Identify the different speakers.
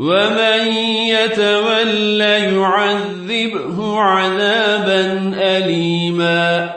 Speaker 1: ومن يتولى يعذبه عذابا أليما